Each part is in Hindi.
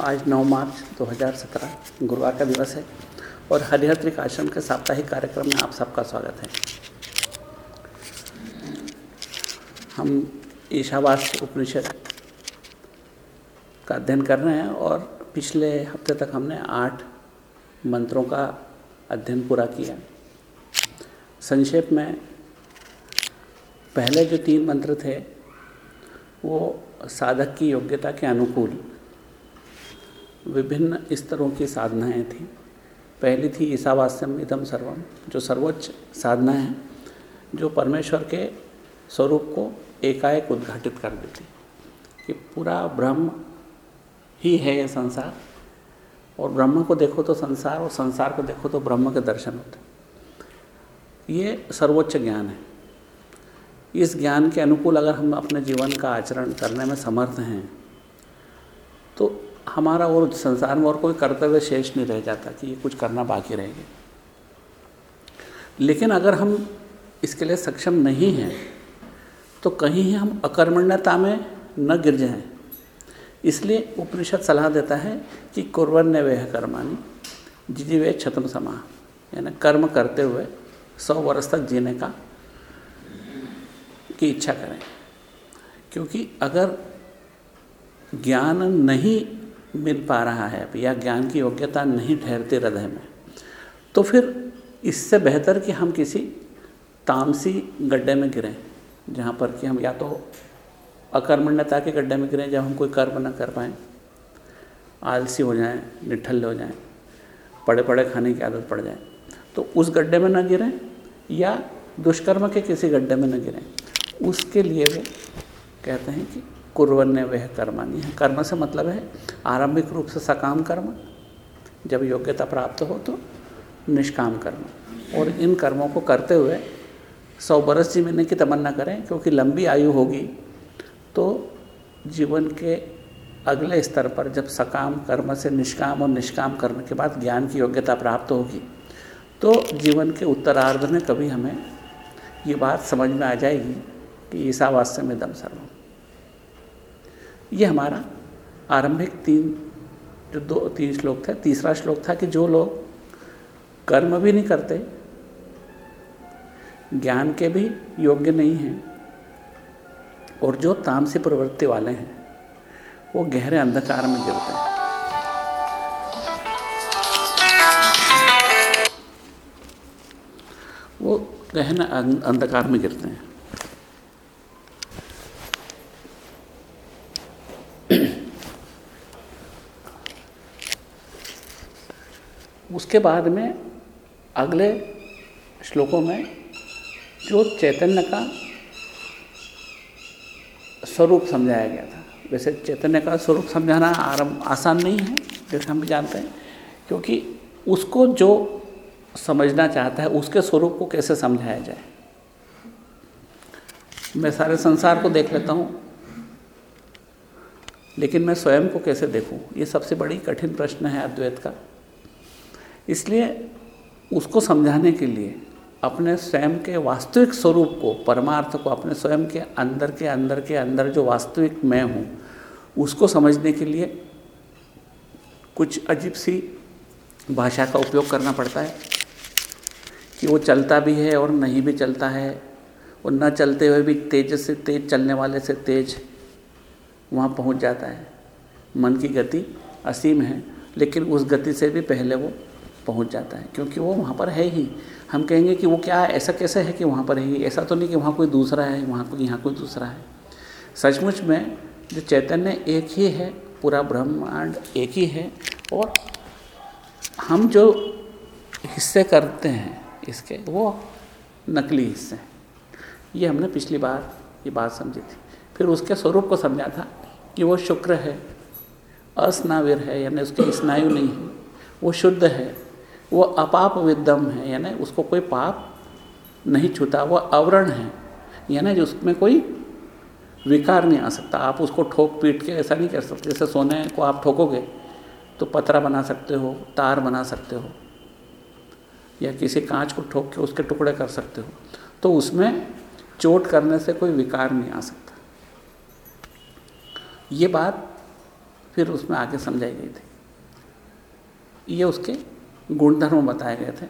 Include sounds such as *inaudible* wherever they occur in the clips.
आज 9 मार्च 2017 गुरुवार का दिवस है और हरिहत्रिक आश्रम के साप्ताहिक कार्यक्रम में आप सबका स्वागत है। हम ईशावास उपनिषद का अध्ययन कर रहे हैं और पिछले हफ़्ते तक हमने आठ मंत्रों का अध्ययन पूरा किया संक्षेप में, पहले जो तीन मंत्र थे, वो साधक की योग्यता के अनुकूल विभिन्न स्तरों की साधनाएँ थी। पहली थी ईसावास्यम इदम सर्वम जो सर्वोच्च साधना है, जो परमेश्वर के स्वरूप को एकाएक उद्घाटित कर देती कि पूरा ब्रह्म ही है ये संसार, और ब्रह्म को देखो तो संसार, और संसार को देखो तो ब्रह्म के दर्शन होते ये सर्वोच्च ज्ञान है। इस ज्ञान के अनुकूल अगर हम अपने जीवन का आचरण करने में समर्थ हैं तो हमारा और संसार में और कोई कर्तव्य शेष नहीं रह जाता कि ये कुछ करना बाकी रहेगा। लेकिन अगर हम इसके लिए सक्षम नहीं हैं तो कहीं ही हम अकर्मण्यता में न गिर जाएँ। इसलिए उपनिषद सलाह देता है कि कुर्वन्य वह कर्मानी जिजी वे छतम समा। यानी कर्म करते हुए सौ वर्ष तक जीने का की इच्छा करें। क्योंकि अगर ज्ञान नहीं मिल पा रहा है या ज्ञान की योग्यता नहीं ठहरती हृदय में तो फिर इससे बेहतर कि हम किसी तामसी गड्ढे में गिरें, जहाँ पर कि हम या तो अकर्मण्यता के गड्ढे में गिरें जब हम कोई कर्म न कर पाएँ, आलसी हो जाएँ, निठल्ले हो जाएँ पड़े पड़े खाने की आदत पड़ जाए तो उस गड्ढे में न गिरें या दुष्कर्म के किसी गड्ढे में न गिरें। उसके लिए वे कहते हैं कि कुरवन्य वह कर्मानी है। कर्म से मतलब है आरंभिक रूप से सकाम कर्म, जब योग्यता प्राप्त हो तो निष्काम कर्म। और इन कर्मों को करते हुए सौ बरस जीने की तमन्ना करें, क्योंकि लंबी आयु होगी तो जीवन के अगले स्तर पर जब सकाम कर्म से निष्काम और निष्काम करने के बाद ज्ञान की योग्यता प्राप्त होगी तो जीवन के उत्तरार्ध में कभी हमें ये बात समझ में आ जाएगी कि ईसावास्य में दम सर्व ये हमारा आरंभिक तीन, जो दो, तीन श्लोक थे, तीसरा श्लोक था कि जो लोग कर्म भी नहीं करते, ज्ञान के भी योग्य नहीं हैं, और जो तामसी प्रवृत्ति वाले हैं, वो गहरे अंधकार में गिरते हैं। वो गहन अंधकार में गिरते हैं। उसके बाद में अगले श्लोकों में जो चैतन्य का स्वरूप समझाया गया था। वैसे चैतन्य का स्वरूप समझाना आरम आसान नहीं है, जैसे हम भी जानते हैं, क्योंकि उसको जो समझना चाहता है, उसके स्वरूप को कैसे समझाया जाए। मैं सारे संसार को देख लेता हूँ, लेकिन मैं स्वयं को कैसे देखूँ, ये सबसे बड़ी कठिन प्रश्न है अद्वैत का। इसलिए उसको समझाने के लिए अपने स्वयं के वास्तविक स्वरूप को, परमार्थ को, अपने स्वयं के अंदर के अंदर के अंदर जो वास्तविक मैं हूँ, उसको समझने के लिए कुछ अजीब सी भाषा का उपयोग करना पड़ता है कि वो चलता भी है और नहीं भी चलता है, और न चलते हुए भी तेज से तेज, चलने वाले से तेज वहाँ पहुँच जाता है। मन की गति असीम है, लेकिन उस गति से भी पहले वो पहुँच जाता है, क्योंकि वो वहाँ पर है ही। हम कहेंगे कि वो क्या है, ऐसा कैसे है कि वहाँ पर है ही? ऐसा तो नहीं कि वहाँ कोई दूसरा है, वहाँ कोई, यहाँ कोई दूसरा है। सचमुच में जो चैतन्य एक ही है, पूरा ब्रह्मांड एक ही है, और हम जो हिस्से करते हैं इसके, वो नकली हिस्से हैं। ये हमने पिछली बार ये बात समझी थी। फिर उसके स्वरूप को समझा था कि वो शुक्र है, अस्नाविर है, यानी उसके स्नायु नहीं है, वो शुद्ध है। वो अपाप विद्यम है, यानी उसको कोई पाप नहीं छूता, वो आवरण है, यानी उसमें कोई विकार नहीं आ सकता। आप उसको ठोक पीट के ऐसा नहीं कर सकते, जैसे सोने को आप ठोकोगे तो पतरा बना सकते हो, तार बना सकते हो, या किसी कांच को ठोक के उसके टुकड़े कर सकते हो तो उसमें चोट करने से कोई विकार नहीं आ सकता। ये बात फिर उसमें आगे समझाई गई थी। ये उसके गुणधर्म बताए गए थे।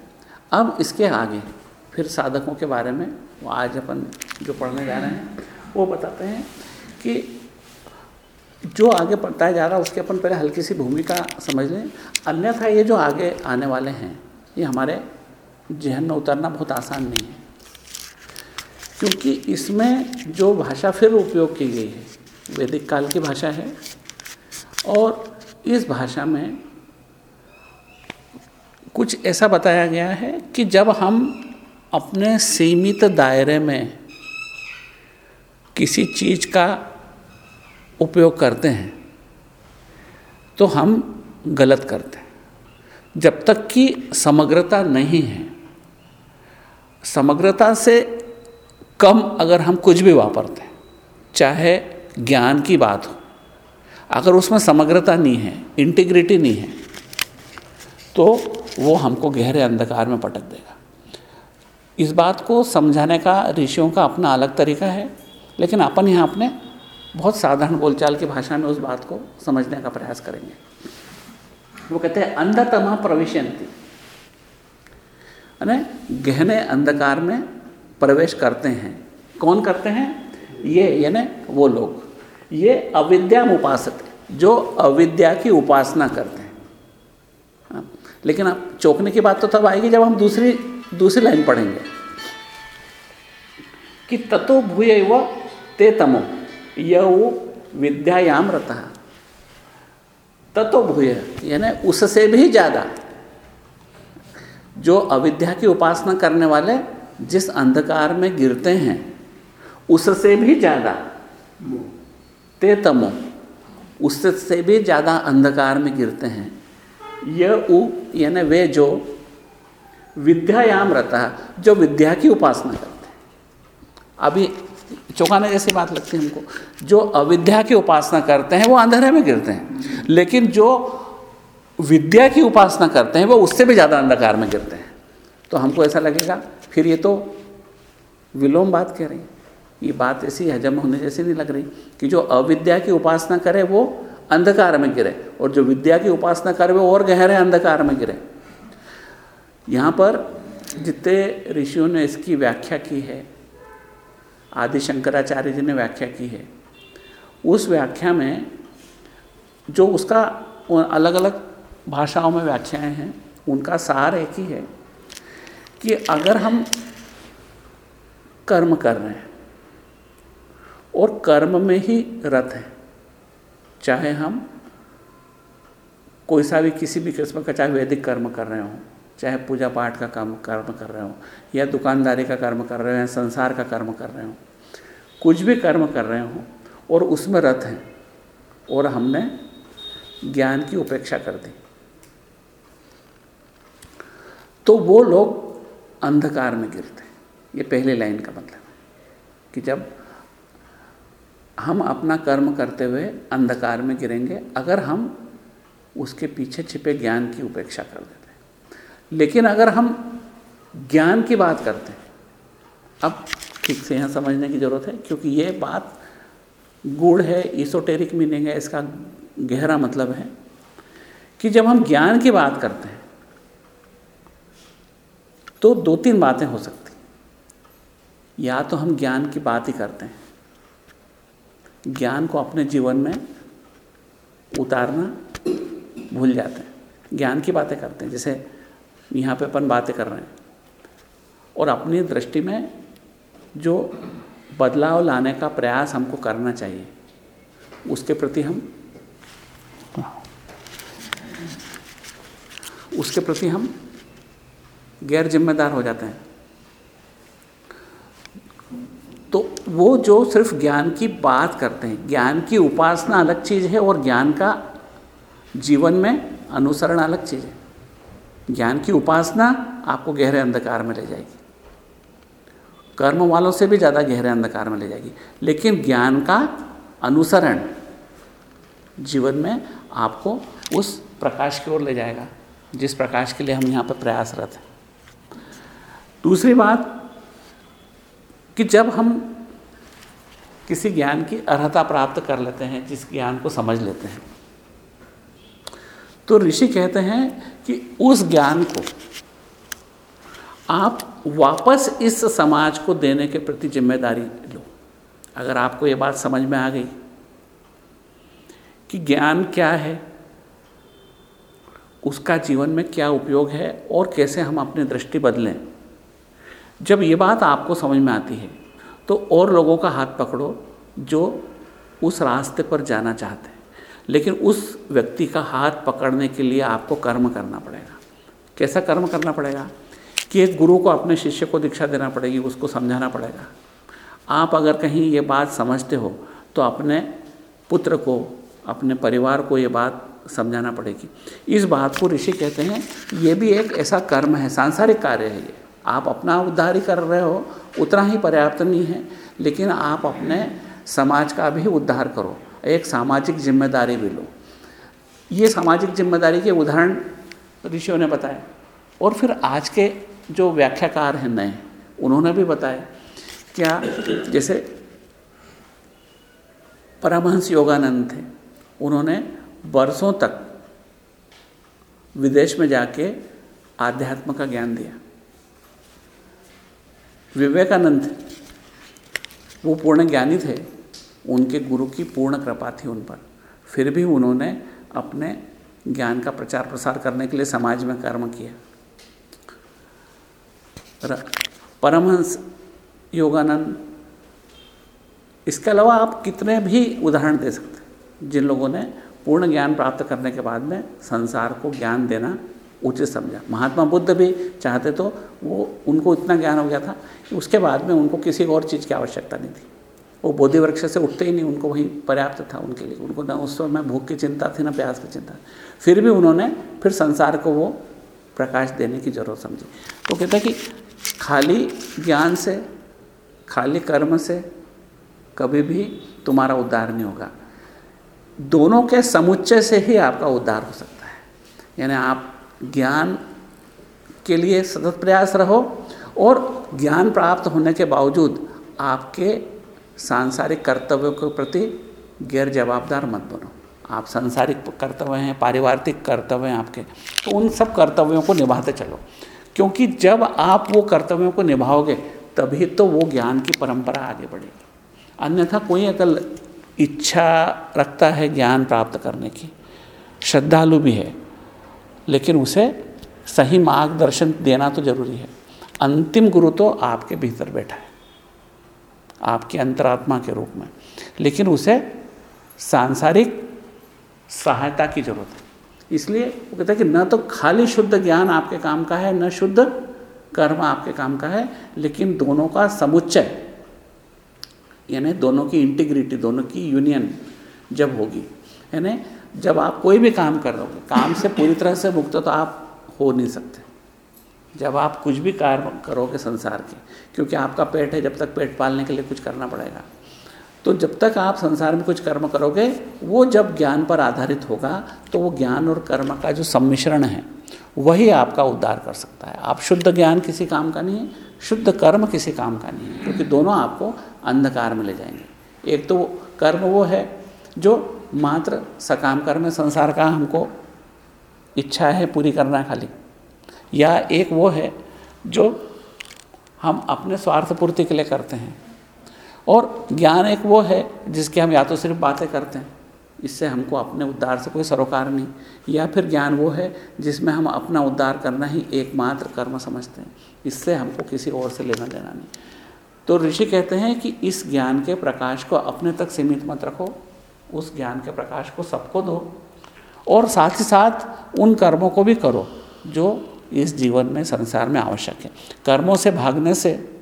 अब इसके आगे, फिर साधकों के बारे में, वो आज अपन जो पढ़ने जा रहे हैं, वो बताते हैं कि जो आगे पढ़ता जा रहा है, उसके अपन पहले हल्की सी भूमिका समझ लें। अन्यथा ये जो आगे आने वाले हैं, ये हमारे जहन में उतरना बहुत आसान नहीं है। क्योंकि इसमें जो भाषा फिर उपयोग की गई है, वैदिक काल की भाषा है, और इस भाषा में कुछ ऐसा बताया गया है कि जब हम अपने सीमित दायरे में किसी चीज़ का उपयोग करते हैं तो हम गलत करते हैं। जब तक कि समग्रता नहीं है, समग्रता से कम अगर हम कुछ भी वापरते हैं, चाहे ज्ञान की बात हो, अगर उसमें समग्रता नहीं है, इंटीग्रिटी नहीं है तो वो हमको गहरे अंधकार में पटक देगा। इस बात को समझाने का ऋषियों का अपना अलग तरीका है लेकिन अपन यहाँ अपने बहुत साधारण बोलचाल की भाषा में उस बात को समझने का प्रयास करेंगे। वो कहते हैं अंधतमा प्रविशंति। गहने अंधकार में प्रवेश करते हैं। कौन करते हैं? ये यानी वो लोग। ये अविद्या उपासक जो अविद्या की उपासना करते हैं हाँ, लेकिन अब चौंकने की बात तो तब आएगी जब हम दूसरी दूसरी लाइन पढ़ेंगे। कि ततो भूय व ते तमो यऊ विद्यायाम रता। ततो भूय, यानी उससे भी ज़्यादा, जो अविद्या की उपासना करने वाले जिस अंधकार में गिरते हैं, उससे भी ज़्यादा, ते तमो, उससे भी ज़्यादा अंधकार में गिरते हैं। यह उ यानी वे जो विद्यायाम रहता है जो विद्या की उपासना करते हैं। अभी चौंकाने जैसी बात लगती है हमको, जो अविद्या की उपासना करते हैं, वो अंधेरे में गिरते हैं। लेकिन जो विद्या की उपासना करते हैं, वो उससे भी ज़्यादा अंधकार में गिरते हैं। तो हमको ऐसा लगेगा, फिर ये तो विलोम बात कह रही ये बात ऐसी हजम होने जैसी नहीं लग रही कि जो अविद्या की उपासना करे, वो अंधकार में गिरे। और जो विद्या की उपासना करे वो और गहरे अंधकार में गिरे। यहाँ पर जितने ऋषियों ने इसकी व्याख्या की है, आदि शंकराचार्य जी ने व्याख्या की है, उस व्याख्या में जो उसका अलग अलग भाषाओं में व्याख्याएँ हैं, उनका सार एक ही है कि अगर हम कर्म कर रहे हैं और कर्म में ही रत हैं, चाहे हम कोई सा भी किसी भी किस्म का, चाहे वैदिक कर्म कर रहे हों, चाहे पूजा पाठ का काम, कर्म कर रहे हो, या दुकानदारी का कर्म कर रहे हो, या संसार का कर्म कर रहे हो, कुछ भी कर्म कर रहे हो, और उसमें रत हैं, और हमने ज्ञान की उपेक्षा कर दी। तो वो लोग अंधकार में गिरते हैं। ये पहले लाइन का मतलब है कि जब हम अपना कर्म करते हुए अंधकार में गिरेंगे, अगर हम उसके पीछे छिपे ज्ञान की उपेक्षा कर देते हैं। लेकिन अगर हम ज्ञान की बात करते हैं, अब ठीक से यहाँ समझने की ज़रूरत है, क्योंकि ये बात गुड़ है ईसोटेरिक मीनिंग है, इसका गहरा मतलब है कि जब हम ज्ञान की बात करते हैं तो दो तीन बातें हो सकती या तो हम ज्ञान की बात ही करते हैं। ज्ञान को अपने जीवन में उतारना भूल जाते हैं। ज्ञान की बातें करते हैं। जैसे यहाँ पे अपन बातें कर रहे हैं। और अपनी दृष्टि में जो बदलाव लाने का प्रयास हमको करना चाहिए, उसके प्रति हम उसके प्रति हम गैर जिम्मेदार हो जाते हैं। तो वो जो सिर्फ़ ज्ञान की बात करते हैं, ज्ञान की उपासना अलग चीज़ है और ज्ञान का जीवन में अनुसरण अलग चीज़ है। ज्ञान की उपासना आपको गहरे अंधकार में ले जाएगी। कर्म वालों से भी ज़्यादा गहरे अंधकार में ले जाएगी। लेकिन ज्ञान का अनुसरण जीवन में आपको उस प्रकाश की ओर ले जाएगा, जिस प्रकाश के लिए हम यहाँ पर प्रयासरत हैं। दूसरी बात कि जब हम किसी ज्ञान की अर्हता प्राप्त कर लेते हैं, जिस ज्ञान को समझ लेते हैं तो ऋषि कहते हैं कि उस ज्ञान को आप वापस इस समाज को देने के प्रति ज़िम्मेदारी लो। अगर आपको ये बात समझ में आ गई कि ज्ञान क्या है, उसका जीवन में क्या उपयोग है और कैसे हम अपनी दृष्टि बदलें, जब ये बात आपको समझ में आती है तो और लोगों का हाथ पकड़ो जो उस रास्ते पर जाना चाहते हैं। लेकिन उस व्यक्ति का हाथ पकड़ने के लिए आपको कर्म करना पड़ेगा। कैसा कर्म करना पड़ेगा? कि एक गुरु को अपने शिष्य को दीक्षा देना पड़ेगी, उसको समझाना पड़ेगा। आप अगर कहीं ये बात समझते हो तो अपने पुत्र को, अपने परिवार को ये बात समझाना पड़ेगी। इस बात को ऋषि कहते हैं, ये भी एक ऐसा कर्म है, सांसारिक कार्य है ये। आप अपना उद्धार ही कर रहे हो, उतना ही पर्याप्त नहीं है, लेकिन आप अपने समाज का भी उद्धार करो। एक सामाजिक ज़िम्मेदारी भी लो। ये सामाजिक ज़िम्मेदारी के उदाहरण ऋषियों ने बताए। और फिर आज के जो व्याख्याकार हैं नए, उन्होंने भी बताया क्या जैसे परमहंस योगानंद थे, उन्होंने वर्षों तक विदेश में जाके आध्यात्म का ज्ञान दिया। विवेकानंद, वो पूर्ण ज्ञानी थे उनके गुरु की पूर्ण कृपा थी उन पर। फिर भी उन्होंने अपने ज्ञान का प्रचार प्रसार करने के लिए समाज में कर्म किया। परमहंस योगानंद, इसके अलावा आप कितने भी उदाहरण दे सकते हैं, जिन लोगों ने पूर्ण ज्ञान प्राप्त करने के बाद में संसार को ज्ञान देना उचित समझा। महात्मा बुद्ध भी चाहते तो वो, उनको इतना ज्ञान हो गया था उसके बाद में उनको किसी और चीज़ की आवश्यकता नहीं थी। वो बोधि वृक्ष से उठते ही नहीं, उनको वहीं पर्याप्त था उनके लिए। उनको ना उस समय भूख की चिंता थी, ना प्यास की चिंता। फिर भी उन्होंने फिर संसार को वो प्रकाश देने की ज़रूरत समझी। तो कहते कि खाली ज्ञान से, खाली कर्म से कभी भी तुम्हारा उद्धार नहीं होगा। दोनों के समुच्चय से ही आपका उद्धार हो सकता है। यानी आप ज्ञान के लिए सतत प्रयास रहो और ज्ञान प्राप्त होने के बावजूद आपके सांसारिक कर्तव्यों के प्रति गैर जवाबदार मत बनो। आप सांसारिक कर्तव्य हैं, पारिवारिक कर्तव्य हैं आपके तो उन सब कर्तव्यों को निभाते चलो। क्योंकि जब आप वो कर्तव्यों को निभाओगे, तभी तो वो ज्ञान की परंपरा आगे बढ़ेगी। अन्यथा कोई अकल इच्छा रखता है ज्ञान प्राप्त करने की, श्रद्धालु भी है, लेकिन उसे सही मार्गदर्शन देना तो ज़रूरी है। अंतिम गुरु तो आपके भीतर बैठा है। आपकी अंतरात्मा के रूप में। लेकिन उसे सांसारिक सहायता की ज़रूरत है। इसलिए वो कहते हैं कि न तो खाली शुद्ध ज्ञान आपके काम का है, न शुद्ध कर्म आपके काम का है, लेकिन दोनों का समुच्चय, यानी दोनों की इंटीग्रिटी दोनों की यूनियन जब होगी, यानी जब आप कोई भी काम कर रहे काम से पूरी तरह से मुक्त तो आप हो नहीं सकते। जब आप कुछ भी कार्य करोगे संसार के, क्योंकि आपका पेट है, जब तक पेट पालने के लिए कुछ करना पड़ेगा। तो जब तक आप संसार में कुछ कर्म करोगे, वो जब ज्ञान पर आधारित होगा तो वो ज्ञान और कर्म का जो सम्मिश्रण है, वही आपका उद्धार कर सकता है। आप शुद्ध ज्ञान किसी काम का नहीं है, शुद्ध कर्म किसी काम का नहीं है, क्योंकि दोनों आपको अंधकार में ले जाएँगे। एक तो कर्म वो है, जो मात्र सकाम कर्म संसार का हमको इच्छा है, पूरी करना खाली। या एक वो है जो हम अपने स्वार्थ पूर्ति के लिए करते हैं। और ज्ञान एक वो है जिसके हम या तो सिर्फ़ बातें करते हैं, इससे हमको अपने उद्धार से कोई सरोकार नहीं, या फिर ज्ञान वो है जिसमें हम अपना उद्धार करना ही एकमात्र कर्म समझते हैं, इससे हमको किसी और से लेना देना नहीं। तो ऋषि कहते हैं कि इस ज्ञान के प्रकाश को अपने तक सीमित मत रखो, उस ज्ञान के प्रकाश को सबको दो, और साथ ही साथ उन कर्मों को भी करो जो इस जीवन में संसार में आवश्यक है। कर्मों से भागने से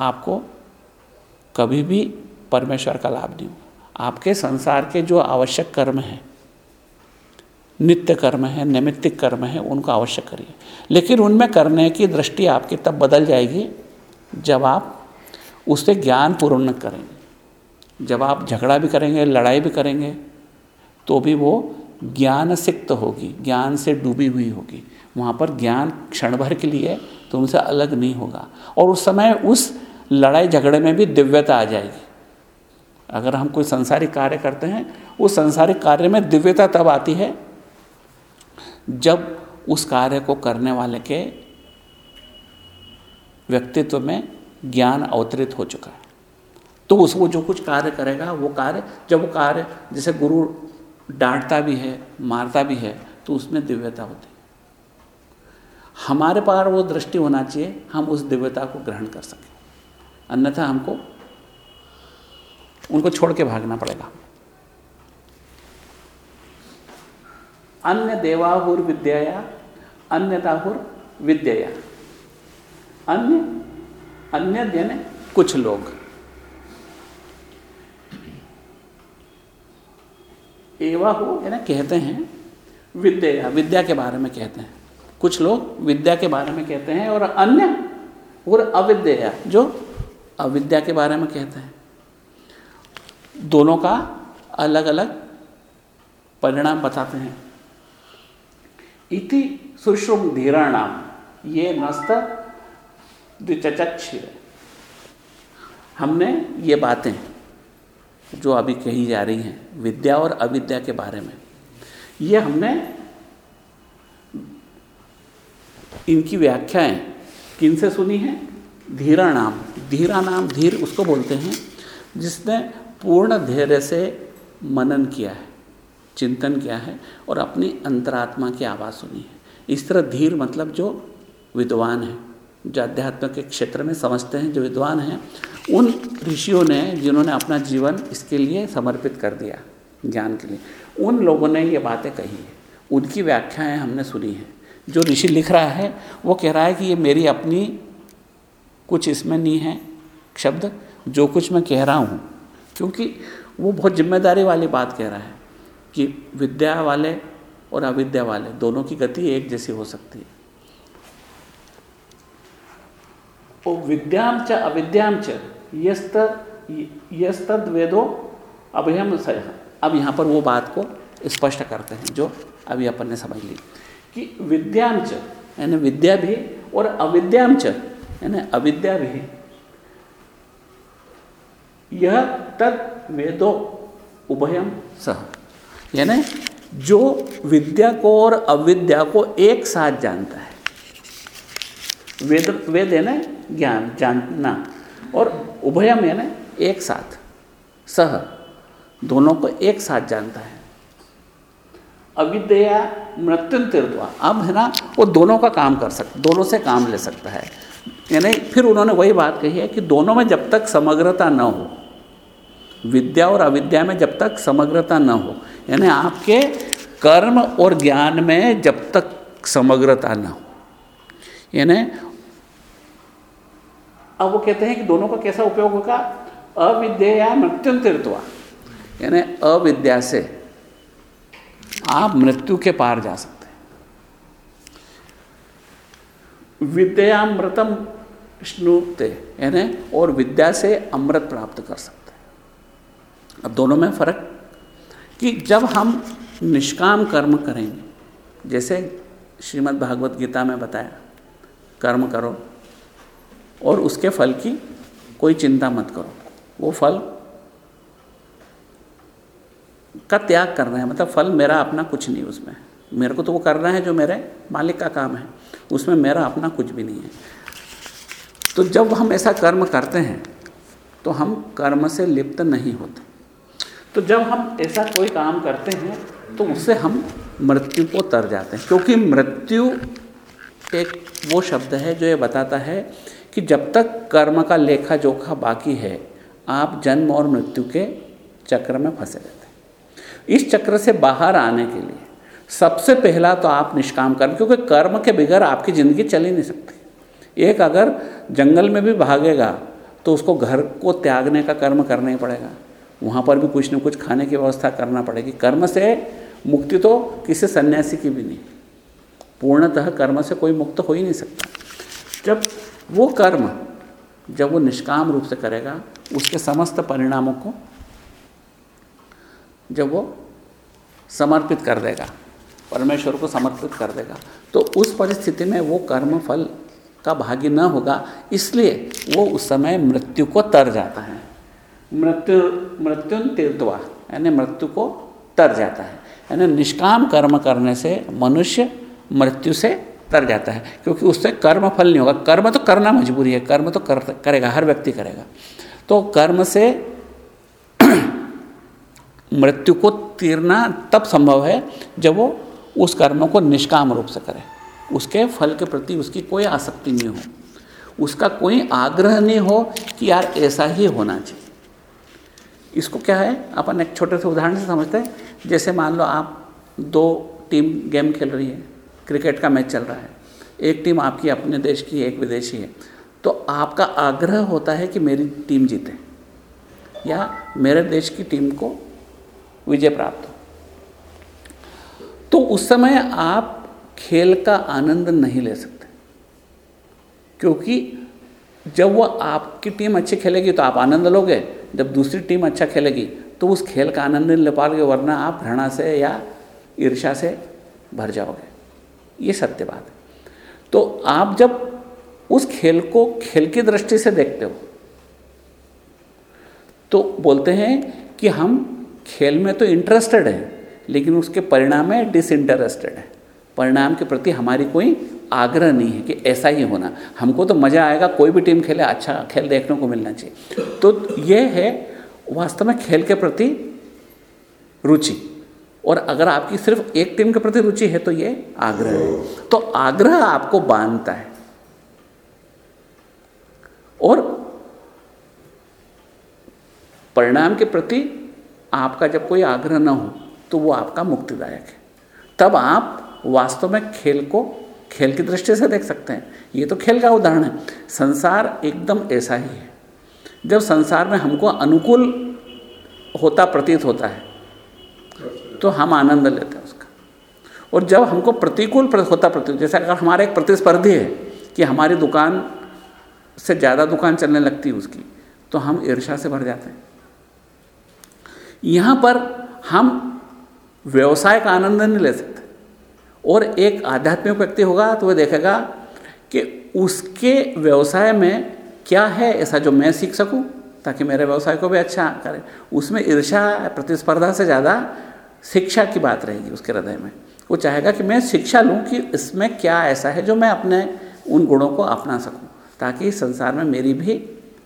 आपको कभी भी परमेश्वर का लाभ नहीं होगा। आपके संसार के जो आवश्यक कर्म हैं, नित्य कर्म है नैमित्तिक कर्म है, उनको आवश्यक करिए। लेकिन उनमें करने की दृष्टि आपकी तब बदल जाएगी जब आप उससे ज्ञान पूर्ण करेंगे। जब आप झगड़ा भी करेंगे, लड़ाई भी करेंगे तो भी वो ज्ञान सिक्त होगी, ज्ञान से डूबी हुई होगी। वहाँ पर ज्ञान क्षण भर के लिए तो उनसे अलग नहीं होगा। और उस समय उस लड़ाई झगड़े में भी दिव्यता आ जाएगी। अगर हम कोई संसारिक कार्य करते हैं, उस संसारिक कार्य में दिव्यता तब आती है जब उस कार्य को करने वाले के व्यक्तित्व में ज्ञान अवतरित हो चुका है। तो उसको जो कुछ कार्य करेगा, वो कार्य जब वो कार्य जैसे गुरु डांटता भी है, मारता भी है तो उसमें दिव्यता होती है। हमारे पार वो दृष्टि होना चाहिए, हम उस दिव्यता को ग्रहण कर सकें। अन्यथा हमको, उनको छोड़ के भागना पड़ेगा। अन्य देवाहुर विद्या अन्यताहुर विद्या अन्य अन्य यानी कुछ लोग। एवा हो यानी कहते हैं विद्या विद्या के बारे में कहते हैं। कुछ लोग विद्या के बारे में कहते हैं और अन्य और अविद्या, जो अविद्या के बारे में कहते हैं। दोनों का अलग अलग परिणाम बताते हैं। इति सुश्रुम धीराणाम ये नस्त द्विचक्ष हमने ये बातें जो अभी कही जा रही हैं, विद्या और अविद्या के बारे में। ये हमने इनकी व्याख्याएँ किन से सुनी हैं? धीरा नाम। धीरा नाम, धीर उसको बोलते हैं, जिसने पूर्ण धैर्य से मनन किया है, चिंतन किया है और अपनी अंतरात्मा की आवाज़ सुनी है। इस तरह धीर मतलब जो विद्वान है, जो अध्यात्म के क्षेत्र में समझते हैं, जो विद्वान हैं उन ऋषियों ने जिन्होंने अपना जीवन इसके लिए समर्पित कर दिया, ज्ञान के लिए। उन लोगों ने ये बातें कही है। उनकी व्याख्याएँ हमने सुनी हैं। जो ऋषि लिख रहा है, वो कह रहा है कि ये मेरी अपनी कुछ इसमें नहीं है शब्द, जो कुछ मैं कह रहा हूँ। क्योंकि वो बहुत ज़िम्मेदारी वाली बात कह रहा है कि विद्या वाले और अविद्या वाले, दोनों की गति एक जैसी हो सकती है। ओ विद्याम च अविद्याम च, यस्त यस्तद वेदो अभयम अब यहाँ पर वो बात को स्पष्ट करते हैं, जो अभी अपन ने समझ ली। कि विद्याम च, यानी विद्या भी और अविद्याम च, यानी अविद्या भी। यह तद वेदो उभयम सह। यानी जो विद्या को और अविद्या को एक साथ जानता है वेद वेद है ना, ज्ञान, जानना। और उभयम है ना, एक साथ। सह। दोनों को एक साथ जानता है। अविद्या मृत्यु तीर्थवा अब है ना, वो दोनों का काम कर सकता दोनों से काम ले सकता है। यानी फिर उन्होंने वही बात कही है कि दोनों में जब तक समग्रता न हो, विद्या और अविद्या में जब तक समग्रता न हो, यानी आपके कर्म और ज्ञान में जब तक समग्रता न हो। यानी अब वो कहते हैं कि दोनों का कैसा उपयोग होगा? अविद्या मृत्यु तीर्थवा यानी अविद्या से आप मृत्यु के पार जा सकते हैं। विद्यामृतम स्नुते, यानी और विद्या से अमृत प्राप्त कर सकते हैं। अब दोनों में फ़र्क कि जब हम निष्काम कर्म करेंगे, जैसे श्रीमद् भागवत गीता में बताया कर्म करो और उसके फल की कोई चिंता मत करो। वो फल का त्याग करना है मतलब फल मेरा अपना कुछ नहीं उसमें। मेरे को तो वो करना है जो मेरे मालिक का काम है। उसमें मेरा अपना कुछ भी नहीं है। तो जब हम ऐसा कर्म करते हैं तो हम कर्म से लिप्त नहीं होते। तो जब हम ऐसा कोई काम करते हैं तो उससे हम मृत्यु को तर जाते हैं, क्योंकि मृत्यु एक वो शब्द है जो ये बताता है कि जब तक कर्म का लेखा जोखा बाकी है, आप जन्म और मृत्यु के चक्र में फंसे रहते हैं। इस चक्र से बाहर आने के लिए सबसे पहला तो आप निष्काम कर्म, क्योंकि कर्म के बगैर आपकी ज़िंदगी चल ही नहीं सकती। एक अगर जंगल में भी भागेगा तो उसको घर को त्यागने का कर्म करना ही पड़ेगा। वहाँ पर भी कुछ न कुछ खाने की व्यवस्था करना पड़ेगी। कर्म से मुक्ति तो किसी सन्यासी की भी नहीं। पूर्णतः कर्म से कोई मुक्त हो ही नहीं सकता। जब वो कर्म, जब वो निष्काम रूप से करेगा, उसके समस्त परिणामों को जब वो समर्पित कर देगा, परमेश्वर को समर्पित कर देगा तो उस परिस्थिति में वो कर्म फल का भागी न होगा। इसलिए वो उस समय मृत्यु को तर जाता है। मृत्यु मृत्यु तीर्थवा यानी मृत्यु को तर जाता है। यानी निष्काम कर्म करने से मनुष्य मृत्यु से तर जाता है क्योंकि उससे कर्म फल नहीं होगा। कर्म तो करना मजबूरी है कर्म तो कर, करेगा हर व्यक्ति करेगा। तो कर्म से *clears throat* मृत्यु को तीरना तब संभव है जब वो उस कर्म को निष्काम रूप से करे। उसके फल के प्रति उसकी कोई आसक्ति नहीं हो। उसका कोई आग्रह नहीं हो कि यार ऐसा ही होना चाहिए। इसको क्या है? अपन एक छोटे से उदाहरण से समझते हैं। जैसे मान लो आप दो टीम गेम खेल रही है। क्रिकेट का मैच चल रहा है। एक टीम आपकी अपने देश की, एक विदेशी है। तो आपका आग्रह होता है कि मेरी टीम जीते या मेरे देश की टीम को विजय प्राप्त हो। तो उस समय आप खेल का आनंद नहीं ले सकते, क्योंकि जब वो आपकी टीम अच्छी खेलेगी तो आप आनंद लोगे। जब दूसरी टीम अच्छा खेलेगी तो उस खेल का आनंद नहीं ले पाओगे, वरना आप घृणा से या ईर्षा से भर जाओगे। ये सत्य बात है। तो आप जब उस खेल को खेल की दृष्टि से देखते हो तो बोलते हैं कि हम खेल में तो इंटरेस्टेड हैं, लेकिन उसके परिणाम में डिसइंटरेस्टेड है। परिणाम के प्रति हमारी कोई आग्रह नहीं है कि ऐसा ही होना। हमको तो मज़ा आएगा, कोई भी टीम खेले अच्छा खेल देखने को मिलना चाहिए। तो ये है वास्तव में खेल के प्रति रुचि। और अगर आपकी सिर्फ़ एक टीम के प्रति रुचि है तो ये आग्रह है। तो आग्रह आपको बांधता है। और परिणाम के प्रति आपका जब कोई आग्रह ना हो तो वो आपका मुक्तिदायक है। तब आप वास्तव में खेल को, खेल की दृष्टि से देख सकते हैं। ये तो खेल का उदाहरण है। संसार एकदम ऐसा ही है। जब संसार में हमको अनुकूल होता, प्रतीत होता है तो हम आनंद लेते हैं उसका। और जब हमको प्रतिकूल होता प्रतीत जैसे अगर हमारा एक प्रतिस्पर्धी है कि हमारी दुकान से ज़्यादा दुकान चलने लगती है उसकी तो हम ईर्षा से भर जाते हैं। यहाँ पर हम व्यवसाय का आनंद नहीं ले सकते। और एक आध्यात्मिक व्यक्ति होगा तो वह देखेगा कि उसके व्यवसाय में क्या है ऐसा जो मैं सीख सकूँ, ताकि मेरे व्यवसाय को भी अच्छा करे। उसमें ईर्षा प्रतिस्पर्धा से ज़्यादा शिक्षा की बात रहेगी उसके हृदय में। वो चाहेगा कि मैं शिक्षा लूँ कि इसमें क्या ऐसा है जो मैं अपने उन गुणों को अपना सकूँ, ताकि संसार में मेरी भी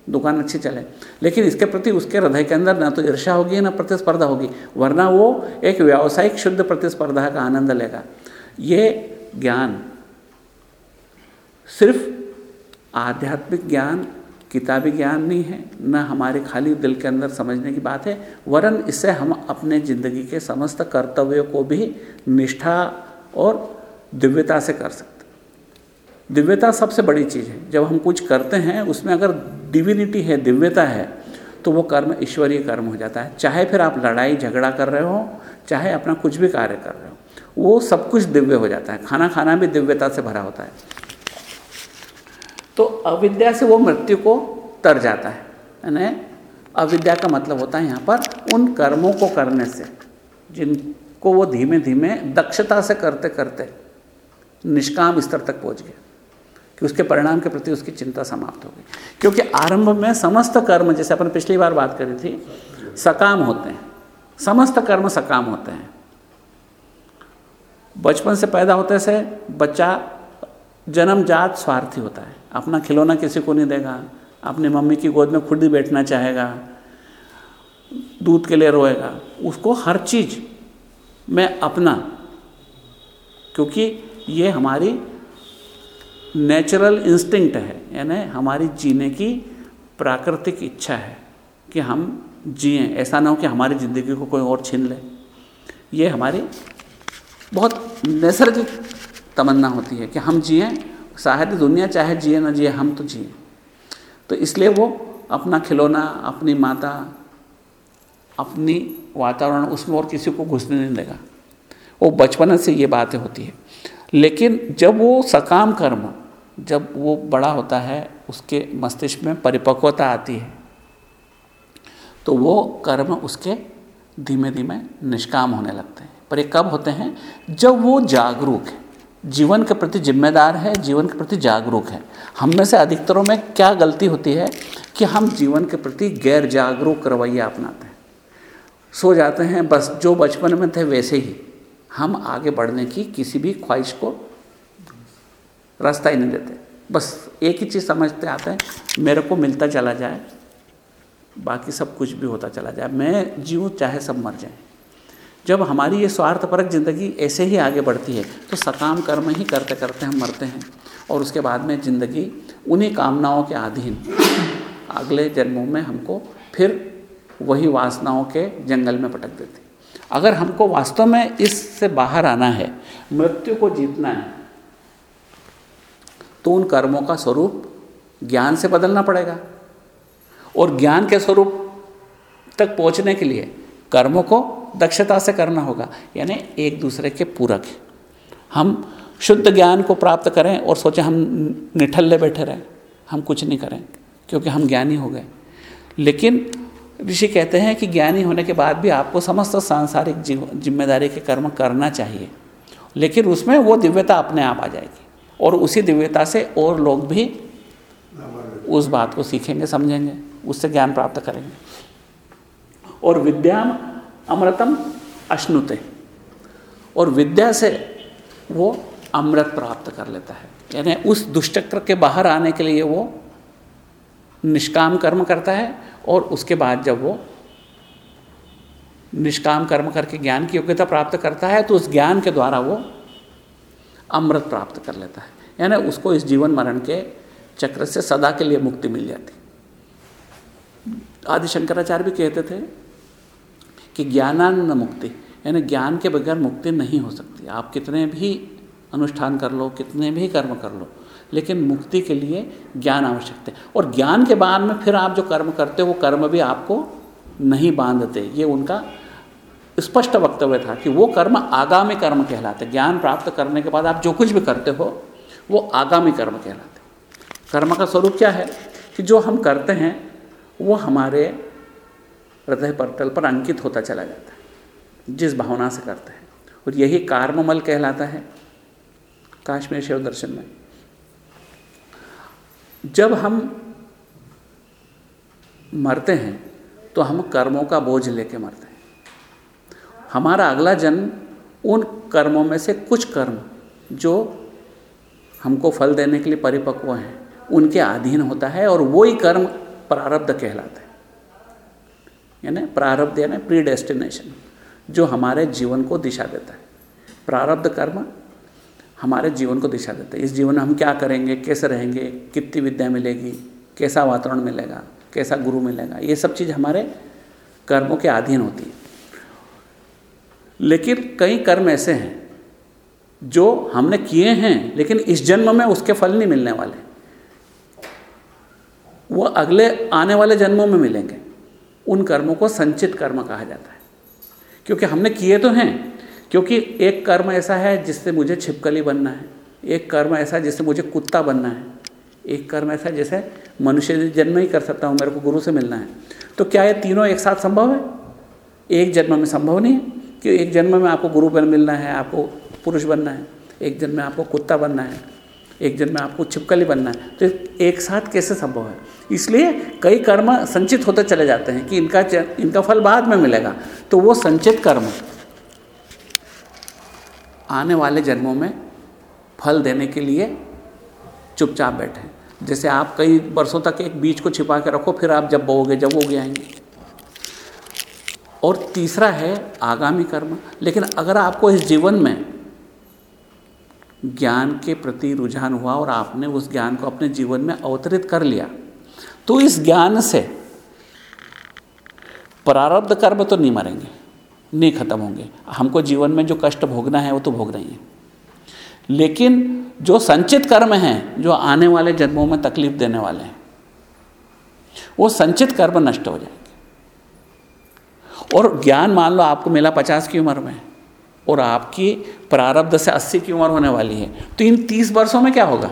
दुकान अच्छी चले। लेकिन इसके प्रति उसके हृदय के अंदर ना तो ईर्षा होगी, ना प्रतिस्पर्धा होगी, वरना वो एक व्यावसायिक शुद्ध प्रतिस्पर्धा का आनंद लेगा। ये ज्ञान सिर्फ़ आध्यात्मिक ज्ञान किताबी ज्ञान नहीं है, न हमारे खाली दिल के अंदर समझने की बात है, वरन इससे हम अपने ज़िंदगी के समस्त कर्तव्यों को भी निष्ठा और दिव्यता से कर सकते दिव्यता सबसे बड़ी चीज़ है। जब हम कुछ करते हैं, उसमें अगर डिविनिटी है, दिव्यता है तो वो कर्म ईश्वरीय कर्म हो जाता है। चाहे फिर आप लड़ाई झगड़ा कर रहे हो, चाहे अपना कुछ भी कार्य कर रहे हो, वो सब कुछ दिव्य हो जाता है। खाना खाना भी दिव्यता से भरा होता है। तो अविद्या से वो मृत्यु को तर जाता है। यानी अविद्या का मतलब होता है यहाँ पर उन कर्मों को करने से, जिनको वो धीमे धीमे दक्षता से करते करते निष्काम स्तर तक पहुँच गया, कि उसके परिणाम के प्रति उसकी चिंता समाप्त हो गई। क्योंकि आरंभ में समस्त कर्म, जैसे अपन पिछली बार बात करी थी, सकाम होते हैं। समस्त कर्म सकाम होते हैं। बचपन से पैदा होते से बच्चा जन्मजात स्वार्थी होता है। अपना खिलौना किसी को नहीं देगा। अपनी मम्मी की गोद में खुद ही बैठना चाहेगा। दूध के लिए रोएगा। उसको हर चीज़ में अपना, क्योंकि ये हमारी नेचुरल इंस्टिंक्ट है, यानी हमारी जीने की प्राकृतिक इच्छा है कि हम जिए। ऐसा ना हो कि हमारी ज़िंदगी को कोई और छीन ले। ये हमारी बहुत नैसर्गिक तमन्ना होती है कि हम जिए शायद दुनिया चाहे जिए ना जिए, हम तो जिए। तो इसलिए वो अपना खिलौना, अपनी माता, अपनी वातावरण, उसमें और किसी को घुसने नहीं देगा। वो बचपन से ये बातें होती है। लेकिन जब वो सकाम कर्म, जब वो बड़ा होता है, उसके मस्तिष्क में परिपक्वता आती है तो वो कर्म उसके धीमे धीमे निष्काम होने लगते हैं। पर ये कब होते हैं? जब वो जागरूक है। जीवन के प्रति जिम्मेदार है, जीवन के प्रति जागरूक है। हम में से अधिकतरों में क्या गलती होती है कि हम जीवन के प्रति गैर जागरूक रवैया अपनाते हैं। सो जाते हैं, बस जो बचपन में थे वैसे ही। हम आगे बढ़ने की किसी भी ख्वाहिश को रास्ता ही नहीं देते। बस एक ही चीज़ समझते आते हैं, मेरे को मिलता चला जाए, बाकी सब कुछ भी होता चला जाए। मैं जीऊँ चाहे सब मर जाए। जब हमारी ये स्वार्थपरक ज़िंदगी ऐसे ही आगे बढ़ती है तो सकाम कर्म ही करते करते हम मरते हैं। और उसके बाद में ज़िंदगी उन्हीं कामनाओं के अधीन। अगले जन्मों में हमको फिर वही वासनाओं के जंगल में पटक देती। अगर हमको वास्तव में इससे बाहर आना है, मृत्यु को जीतना है तो उन कर्मों का स्वरूप ज्ञान से बदलना पड़ेगा। और ज्ञान के स्वरूप तक पहुँचने के लिए कर्मों को दक्षता से करना होगा, यानी एक दूसरे के पूरक हम शुद्ध ज्ञान को प्राप्त करें और सोचें हम निठल्ले बैठे रहें, हम कुछ नहीं करें, क्योंकि हम ज्ञानी हो गए। लेकिन ऋषि कहते हैं कि ज्ञानी होने के बाद भी आपको समस्त सांसारिक ज़िम्मेदारी के कर्म करना चाहिए। लेकिन उसमें वो दिव्यता अपने आप आ जाएगी, और उसी दिव्यता से और लोग भी उस बात को सीखेंगे, समझेंगे, उससे ज्ञान प्राप्त करेंगे। और विद्याम अमृतम अश्नुते। और विद्या से वो अमृत प्राप्त कर लेता है। यानी उस दुष्चक्र के बाहर आने के लिए वो निष्काम कर्म करता है और उसके बाद जब वो निष्काम कर्म करके ज्ञान की योग्यता प्राप्त करता है तो उस ज्ञान के द्वारा वो अमृत प्राप्त कर लेता है। यानी उसको इस जीवन मरण के चक्र से सदा के लिए मुक्ति मिल जाती। आदि शंकराचार्य भी कहते थे कि ज्ञानान्न मुक्ति। यानी ज्ञान के बगैर मुक्ति नहीं हो सकती। आप कितने भी अनुष्ठान कर लो, कितने भी कर्म कर लो, लेकिन मुक्ति के लिए ज्ञान आवश्यक है। और ज्ञान के बाद में फिर आप जो कर्म करते हो, वो कर्म भी आपको नहीं बांधते। ये उनका स्पष्ट वक्तव्य था कि वो कर्म आगामी कर्म कहलाते ज्ञान प्राप्त करने के बाद आप जो कुछ भी करते हो, वो आगामी कर्म कहलाते कर्म का स्वरूप क्या है? कि जो हम करते हैं, वो हमारे हृदय पटल पर अंकित होता चला जाता है, जिस भावना से करते हैं। और यही कार्ममल कहलाता है काश्मीर शिव दर्शन में। जब हम मरते हैं तो हम कर्मों का बोझ लेके मरते हैं। हमारा अगला जन्म उन कर्मों में से कुछ कर्म, जो हमको फल देने के लिए परिपक्व हैं, उनके अधीन होता है और वही कर्म प्रारब्ध कहलाते है। यानी प्रारब्ध, यानी प्री डेस्टिनेशन जो हमारे जीवन को दिशा देता है। प्रारब्ध कर्म हमारे जीवन को दिशा देता है। इस जीवन में हम क्या करेंगे, कैसे रहेंगे, कितनी विद्या मिलेगी, कैसा वातावरण मिलेगा, कैसा गुरु मिलेगा, ये सब चीज़ हमारे कर्मों के अधीन होती है। लेकिन कई कर्म ऐसे हैं जो हमने किए हैं, लेकिन इस जन्म में उसके फल नहीं मिलने वाले। वो अगले, आने वाले जन्मों में मिलेंगे। उन कर्मों को संचित कर्म कहा जाता है। क्योंकि हमने किए तो हैं, क्योंकि एक कर्म ऐसा है जिससे मुझे छिपकली बनना है, एक कर्म ऐसा है जिससे मुझे कुत्ता बनना है, एक कर्म ऐसा जैसे मनुष्य जन्म ही कर सकता हूँ, मेरे को गुरु से मिलना है। तो क्या ये तीनों एक साथ संभव है? एक जन्म में संभव नहीं है कि एक जन्म में आपको गुरु बन मिलना है, आपको पुरुष बनना है, एक जन्म में आपको कुत्ता बनना है। एक जन्म में आपको छिपकली बनना है। तो एक साथ कैसे संभव है? इसलिए कई कर्म संचित होते चले जाते हैं कि इनका इनका फल बाद में मिलेगा। तो वो संचित कर्म। आने वाले जन्मों में फल देने के लिए चुपचाप बैठे। जैसे आप कई वर्षों तक एक बीज को छिपा के रखो, फिर आप जब बोगे जब वो आएँगे और तीसरा है आगामी कर्म। लेकिन अगर आपको इस जीवन में ज्ञान के प्रति रुझान हुआ और आपने उस ज्ञान को अपने जीवन में अवतरित कर लिया। तो इस ज्ञान से प्रारब्ध कर्म तो नहीं मरेंगे, नहीं खत्म होंगे। हमको जीवन में जो कष्ट भोगना है वो तो भोग रही है। लेकिन जो संचित कर्म हैं, जो आने वाले जन्मों में तकलीफ़ देने वाले हैं, वो संचित कर्म नष्ट हो जाएँगे। और ज्ञान मान लो आपको मिला पचास की उम्र में और आपकी प्रारब्ध से अस्सी की उम्र होने वाली है। तो इन तीस वर्षों में क्या होगा?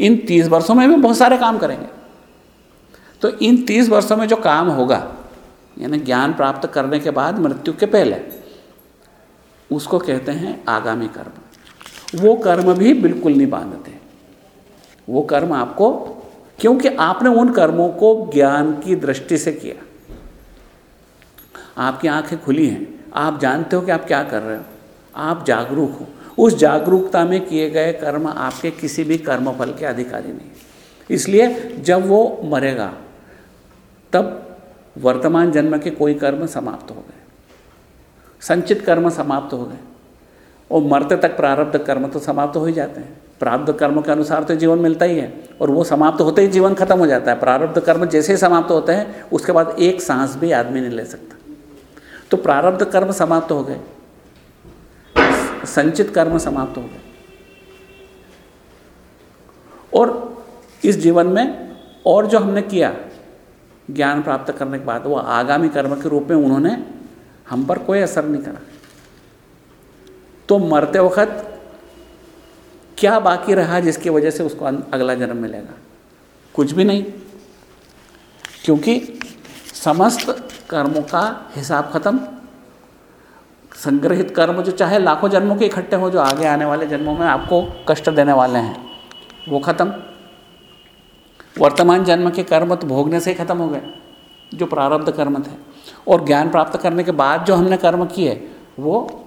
इन तीस वर्षों में भी बहुत सारे काम करेंगे। तो इन तीस वर्षों में जो काम होगा, यानी ज्ञान प्राप्त करने के बाद मृत्यु के पहले, उसको कहते हैं आगामी कर्म। वो कर्म भी बिल्कुल नहीं बांधते। वो कर्म आपको, क्योंकि आपने उन कर्मों को ज्ञान की दृष्टि से किया। आपकी आँखें खुली हैं। आप जानते हो कि आप क्या कर रहे हो। आप जागरूक हो। उस जागरूकता में किए गए कर्म आपके किसी भी कर्म फल के अधिकारी नहीं इसलिए जब वो मरेगा, तब वर्तमान जन्म के कोई कर्म समाप्त हो गए। संचित कर्म समाप्त हो गए। और मरते तक प्रारब्ध कर्म तो समाप्त हो ही जाते हैं। प्रारब्ध कर्म के अनुसार तो जीवन मिलता ही है। और वो समाप्त होते ही जीवन खत्म हो जाता है। प्रारब्ध कर्म जैसे ही समाप्त होते हैं, उसके बाद एक सांस भी आदमी नहीं ले सकता। तो प्रारब्ध कर्म समाप्त हो गए। संचित कर्म समाप्त हो गए। और इस जीवन में और जो हमने किया, ज्ञान प्राप्त करने के बाद, वो आगामी कर्म के रूप में उन्होंने हम पर कोई असर नहीं करा। तो मरते वक्त क्या बाकी रहा जिसकी वजह से उसको अगला जन्म मिलेगा? कुछ भी नहीं। क्योंकि समस्त कर्मों का हिसाब खत्म। संग्रहित कर्म जो चाहे लाखों जन्मों के इकट्ठे हो, जो आगे आने वाले जन्मों में आपको कष्ट देने वाले हैं, वो खत्म। वर्तमान जन्म के कर्म तो भोगने से ही खत्म हो गए, जो प्रारब्ध कर्म थे। और ज्ञान प्राप्त करने के बाद जो हमने कर्म किए, वो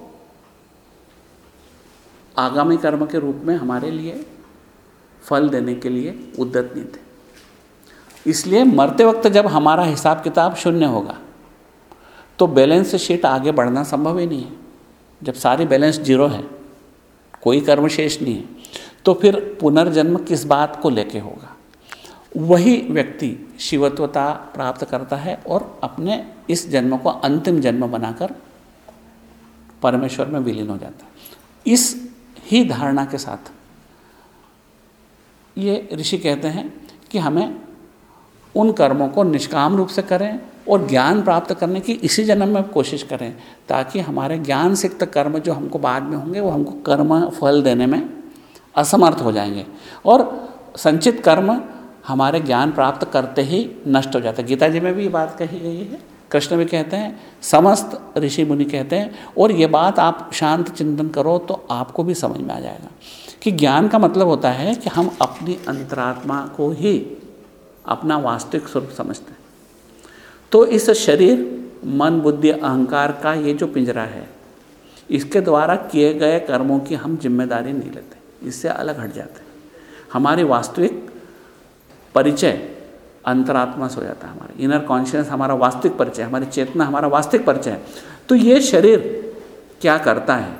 आगामी कर्म के रूप में हमारे लिए फल देने के लिए उद्यत नहीं थे। इसलिए मरते वक्त जब हमारा हिसाब किताब शून्य होगा तो बैलेंस शीट आगे बढ़ना संभव ही नहीं है। जब सारी बैलेंस ज़ीरो है, कोई कर्म शेष नहीं है तो फिर पुनर्जन्म किस बात को लेके होगा? वही व्यक्ति शिवत्वता प्राप्त करता है और अपने इस जन्म को अंतिम जन्म बनाकर परमेश्वर में विलीन हो जाता है। इस ही धारणा के साथ ये ऋषि कहते हैं कि हमें उन कर्मों को निष्काम रूप से करें और ज्ञान प्राप्त करने की इसी जन्म में कोशिश करें, ताकि हमारे ज्ञान सिक्त कर्म जो हमको बाद में होंगे, वो हमको कर्म फल देने में असमर्थ हो जाएँगे। और संचित कर्म हमारे ज्ञान प्राप्त करते ही नष्ट हो जाता है। गीता जी में भी ये बात कही गई है। कृष्ण भी कहते हैं, समस्त ऋषि मुनि कहते हैं, और ये बात आप शांत चिंतन करो तो आपको भी समझ में आ जाएगा। कि ज्ञान का मतलब होता है कि हम अपनी अंतरात्मा को ही अपना वास्तविक स्वरूप समझते हैं। तो इस शरीर, मन, बुद्धि, अहंकार का ये जो पिंजरा है, इसके द्वारा किए गए कर्मों की हम ज़िम्मेदारी नहीं लेते। इससे अलग हट जाते हमारी वास्तविक परिचय अंतरात्मा से हो जाता है हमारा। इनर कॉन्शियस हमारा वास्तविक परिचय, हमारी चेतना हमारा वास्तविक परिचय। है तो ये शरीर क्या करता है?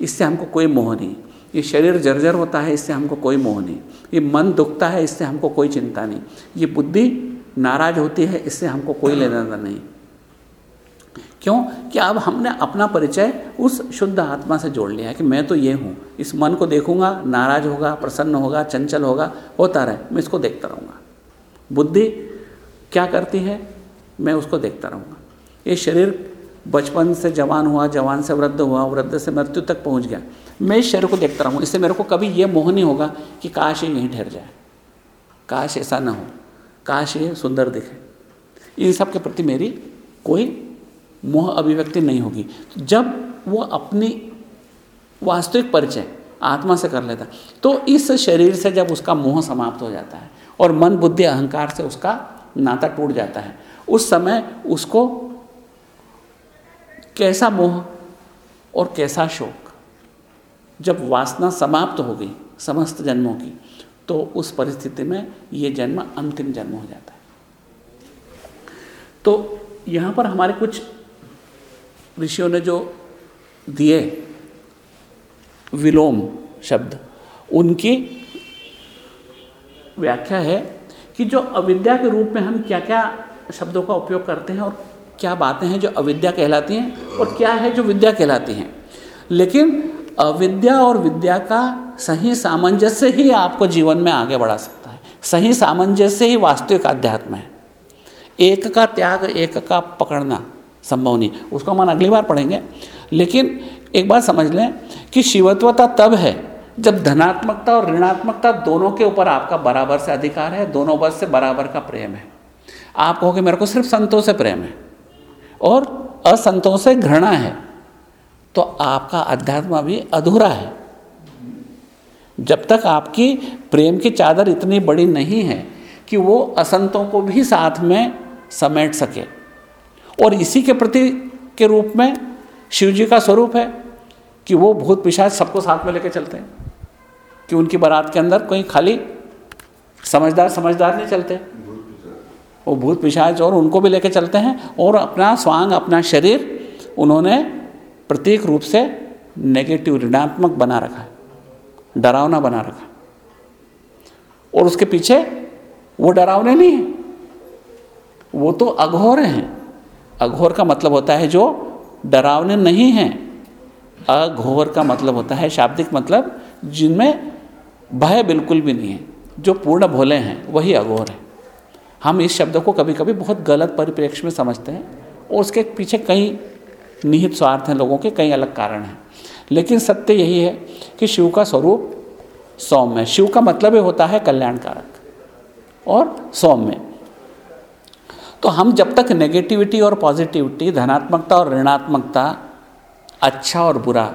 इससे हमको कोई मोह नहीं। ये शरीर जर्जर होता है, इससे हमको कोई मोह नहीं। ये मन दुखता है, इससे हमको कोई चिंता नहीं। ये बुद्धि नाराज़ होती है, इससे हमको कोई लेना देना नहीं। क्यों? कि अब हमने अपना परिचय उस शुद्ध आत्मा से जोड़ लिया है कि मैं तो ये हूँ। इस मन को देखूँगा, नाराज़ होगा, प्रसन्न होगा, चंचल होगा, होता रहे। मैं इसको देखता रहूँगा। बुद्धि क्या करती है? मैं उसको देखता रहूँगा। ये शरीर बचपन से जवान हुआ, जवान से वृद्ध हुआ, वृद्ध से मृत्यु तक पहुँच गया। मैं इस शरीर को देखता रहूँगा। इससे मेरे को कभी ये मोह नहीं होगा कि काश ये यहीं ठहर जाए। काश ऐसा ना हो। काश ये सुंदर दिखे। इन सब के प्रति मेरी कोई मोह अभिव्यक्ति नहीं होगी। जब वो अपनी वास्तविक परिचय आत्मा से कर लेता तो इस शरीर से जब उसका मोह समाप्त हो जाता है और मन, बुद्धि, अहंकार से उसका नाता टूट जाता है, उस समय उसको कैसा मोह और कैसा शोक, जब वासना समाप्त हो गई, समस्त जन्मों की तो उस परिस्थिति में ये जन्म अंतिम जन्म हो जाता है। तो यहाँ पर हमारे कुछ ऋषियों ने जो दिए विलोम शब्द, उनकी व्याख्या है कि जो अविद्या के रूप में हम क्या क्या शब्दों का उपयोग करते हैं और क्या बातें हैं जो अविद्या कहलाती हैं और क्या है जो विद्या कहलाती हैं। लेकिन अविद्या और विद्या का सही सामंजस्य ही आपको जीवन में आगे बढ़ा सकता है। सही सामंजस्य ही वास्तविक अध्यात्म है। एक का त्याग, एक का पकड़ना संभव नहीं। उसको हम अगली बार पढ़ेंगे। लेकिन एक बार समझ लें कि शिवत्वता तब है जब धनात्मकता और ऋणात्मकता दोनों के ऊपर आपका बराबर से अधिकार है, दोनों वर्ष से बराबर का प्रेम है। आप कहोगे, मेरे को सिर्फ़ संतों से प्रेम है और असंतों से घृणा है। तो आपका अध्यात्म भी अधूरा है। जब तक आपकी प्रेम की चादर इतनी बड़ी नहीं है कि वो असंतों को भी साथ में समेट सके। और इसी के प्रति के रूप में शिव जी का स्वरूप है कि वो भूत पिशाच सबको साथ में लेके चलते हैं। कि उनकी बारात के अंदर कोई खाली समझदार समझदार नहीं चलते। वो भूत पिशाच और उनको भी लेके चलते हैं और अपना स्वांग, अपना शरीर उन्होंने प्रतीक रूप से नेगेटिव ऋणात्मक बना रखा है, डरावना बना रखा और उसके पीछे वो डरावने नहीं है, वो तो अघोर हैं। अघोर का मतलब होता है जो डरावने नहीं हैं। अघोर का मतलब होता है शाब्दिक मतलब जिनमें भय बिल्कुल भी नहीं है, जो पूर्ण भोले हैं, वही अघोर है। हम इस शब्द को कभी कभी बहुत गलत परिप्रेक्ष्य में समझते हैं और उसके पीछे कई निहित स्वार्थ हैं लोगों के, कई अलग कारण हैं। लेकिन सत्य यही है कि शिव का स्वरूप सौम्य है। शिव का मतलब ही होता है कल्याणकारक और सौम्य। तो हम जब तक नेगेटिविटी और पॉजिटिविटी धनात्मकता और ऋणात्मकता अच्छा और बुरा,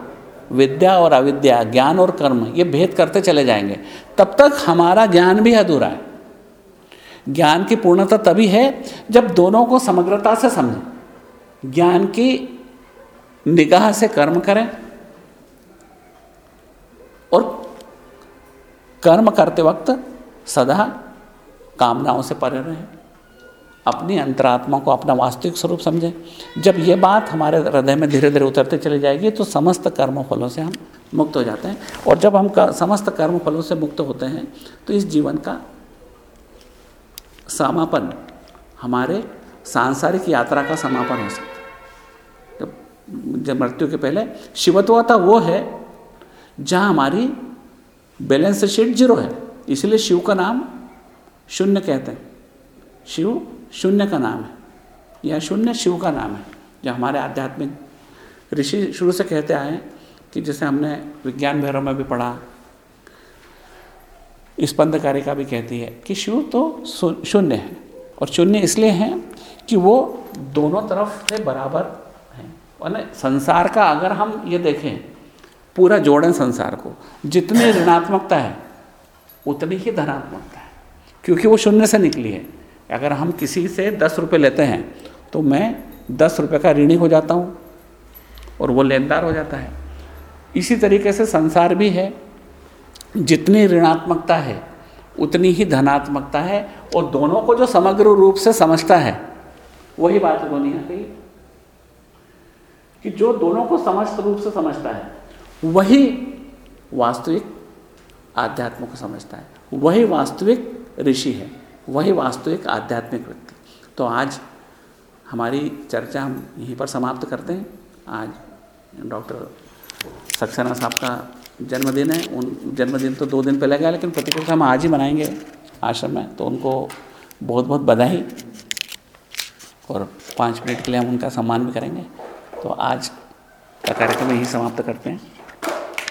विद्या और अविद्या, ज्ञान और कर्म, ये भेद करते चले जाएँगे, तब तक हमारा ज्ञान भी अधूरा है। ज्ञान की पूर्णता तभी है जब दोनों को समग्रता से समझें। ज्ञान की निगाह से कर्म करें और कर्म करते वक्त सदा कामनाओं से परे रहें। अपनी अंतरात्मा को अपना वास्तविक स्वरूप समझें। जब ये बात हमारे हृदय में धीरे धीरे उतरते चली जाएगी तो समस्त कर्म फलों से हम मुक्त हो जाते हैं। और जब हम समस्त कर्म फलों से मुक्त होते हैं तो इस जीवन का समापन हमारे सांसारिक यात्रा का समापन हो सकता है। जब मृत्यु के पहले शिवत्वता वो है, जहाँ हमारी बैलेंस शीट ज़ीरो है। इसलिए शिव का नाम शून्य कहते हैं। शिव शून्य का नाम है, या शून्य शिव का नाम है, जो हमारे आध्यात्मिक ऋषि शुरू से कहते आए कि जैसे हमने विज्ञान भैरव में भी पढ़ा स्पंदकारिका भी कहती है कि शिव तो शून्य है। और शून्य इसलिए है कि वो दोनों तरफ़ से बराबर और संसार का अगर हम ये देखें, पूरा जोड़ें संसार को, जितनी ऋणात्मकता है, उतनी ही धनात्मकता है, क्योंकि वो शून्य से निकली है। अगर हम किसी से दस रुपये लेते हैं तो मैं दस रुपये का ऋणी हो जाता हूँ, और वो लेनदार हो जाता है। इसी तरीके से संसार भी है, जितनी ऋणात्मकता है, उतनी ही धनात्मकता है, और दोनों को जो समग्र रूप से समझता है, वही बात उन्होंने यहाँ कि जो दोनों को समस्त रूप से समझता है, वही वास्तविक आध्यात्म को समझता है। वही वास्तविक ऋषि है, वही वास्तविक आध्यात्मिक व्यक्ति। तो आज हमारी चर्चा हम यहीं पर समाप्त करते हैं। आज डॉक्टर सक्सेना साहब का जन्मदिन है। उन जन्मदिन तो दो दिन पहले गया, लेकिन प्रतिकूल हम आज ही मनाएँगे आश्रम में। तो उनको बहुत बहुत बधाई और पाँच मिनट के लिए हम उनका सम्मान भी करेंगे। तो आज का कार्यक्रम यही समाप्त करते हैं।